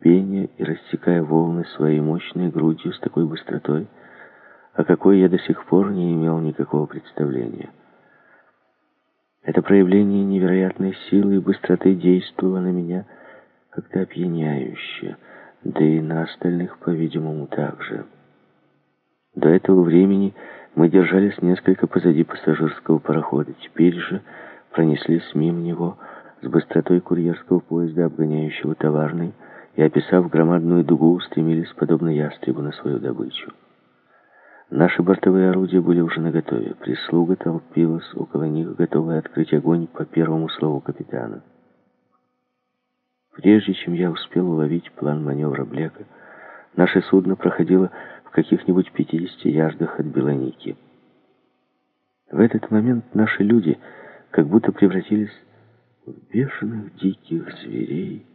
пения и рассекая волны своей мощной грудью с такой быстротой, о какой я до сих пор не имел никакого представления. Это проявление невероятной силы и быстроты действовало на меня как-то опьяняюще, да и на остальных, по-видимому, также. До этого времени мы держались несколько позади пассажирского парохода. Теперь же пронеслись мимо него с быстротой курьерского поезда, обгоняющего товарный, и, описав громадную дугу, устремились, подобно ястребу, на свою добычу. Наши бортовые орудия были уже наготове. Прислуга толпилась около них, готовая открыть огонь по первому слову капитана. Прежде чем я успел уловить план маневра Блека, наше судно проходило в каких-нибудь 50 ярдах от Белоники. В этот момент наши люди как будто превратились в бешеных диких зверей,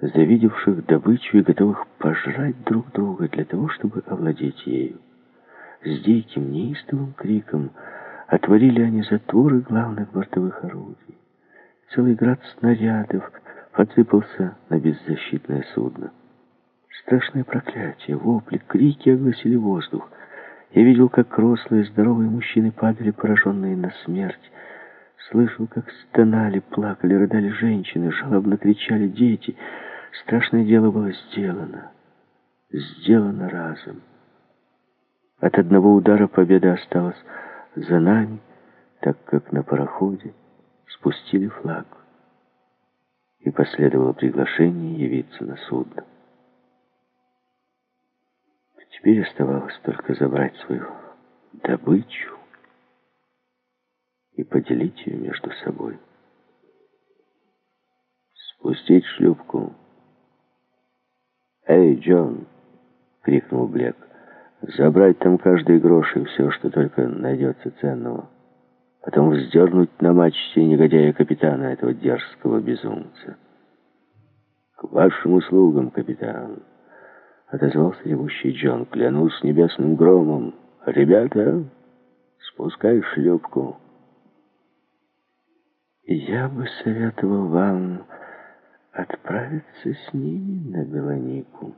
завидевших добычу и готовых пожрать друг друга для того, чтобы овладеть ею. С диким, неистовым криком отворили они затворы главных бортовых орудий. Целый град снарядов посыпался на беззащитное судно. Страшное проклятие, вопли, крики огласили воздух. Я видел, как рослые, здоровые мужчины падали, пораженные на смерть. Слышал, как стонали, плакали, рыдали женщины, жалобно кричали дети. Страшное дело было сделано. Сделано разом. От одного удара победа осталась за нами, так как на пароходе спустили флаг. И последовало приглашение явиться на судно. Теперь оставалось только забрать свою добычу поделить ее между собой. «Спустить шлюпку!» «Эй, Джон!» — крикнул Блек. «Забрать там каждый грош и все, что только найдется ценного. Потом вздернуть на мачте негодяя-капитана, этого дерзкого безумца». «К вашим услугам, капитан!» — отозвался ревущий Джон. «Клянусь небесным громом! Ребята, спускай шлюпку!» «Я бы советовал вам отправиться с ними на Белонику»,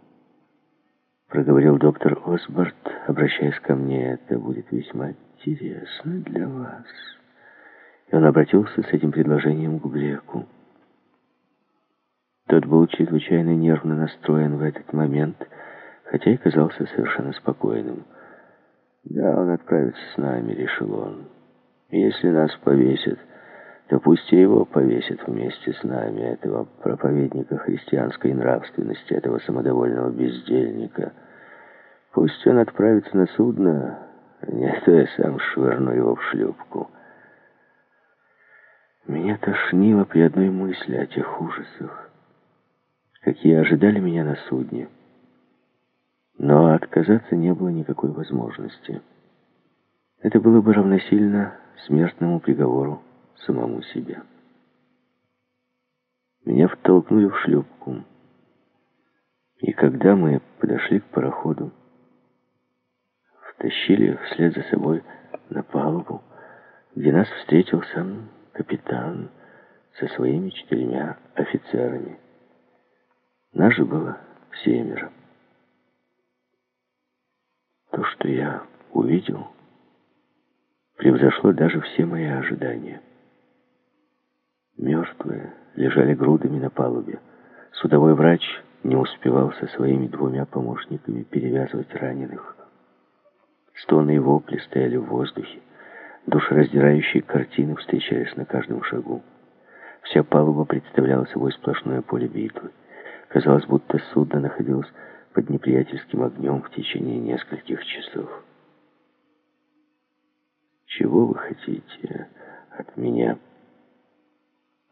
— проговорил доктор Осборд, обращаясь ко мне. «Это будет весьма интересно для вас». И он обратился с этим предложением к Блеку. Тот был чрезвычайно нервно настроен в этот момент, хотя и казался совершенно спокойным. «Да, он отправится с нами», — решил он. «Если нас повесят, то пусть его повесят вместе с нами, этого проповедника христианской нравственности, этого самодовольного бездельника. Пусть он отправится на судно, не то я сам швырну его в шлюпку». Меня тошнило при одной мысли о тех ужасах какие ожидали меня на судне. Но отказаться не было никакой возможности. Это было бы равносильно смертному приговору самому себе. Меня втолкнули в шлюпку. И когда мы подошли к пароходу, втащили вслед за собой на палубу, где нас встретил сам капитан со своими четырьмя офицерами. Нас же было семеро. То, что я увидел, превзошло даже все мои ожидания. Мертвые лежали грудами на палубе. Судовой врач не успевал со своими двумя помощниками перевязывать раненых. Стоны и вопли стояли в воздухе. Душераздирающие картины встречались на каждом шагу. Вся палуба представляла собой сплошное поле битвы. Казалось, будто судно находилось под неприятельским огнем в течение нескольких часов. «Чего вы хотите от меня?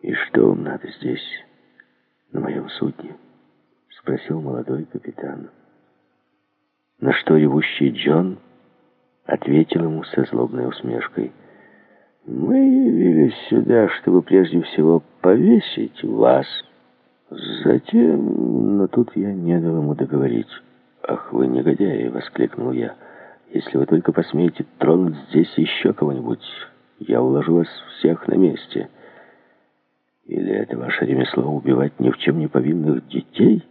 И что вам надо здесь, на моем судне?» — спросил молодой капитан. На что ревущий Джон ответил ему со злобной усмешкой. «Мы явились сюда, чтобы прежде всего повесить вас». Затем, но тут я не дал ему договорить. «Ах, вы негодяи!» — воскликнул я. «Если вы только посмеете тронуть здесь еще кого-нибудь, я уложу вас всех на месте. Или это ваше ремесло убивать ни в чем не повинных детей?»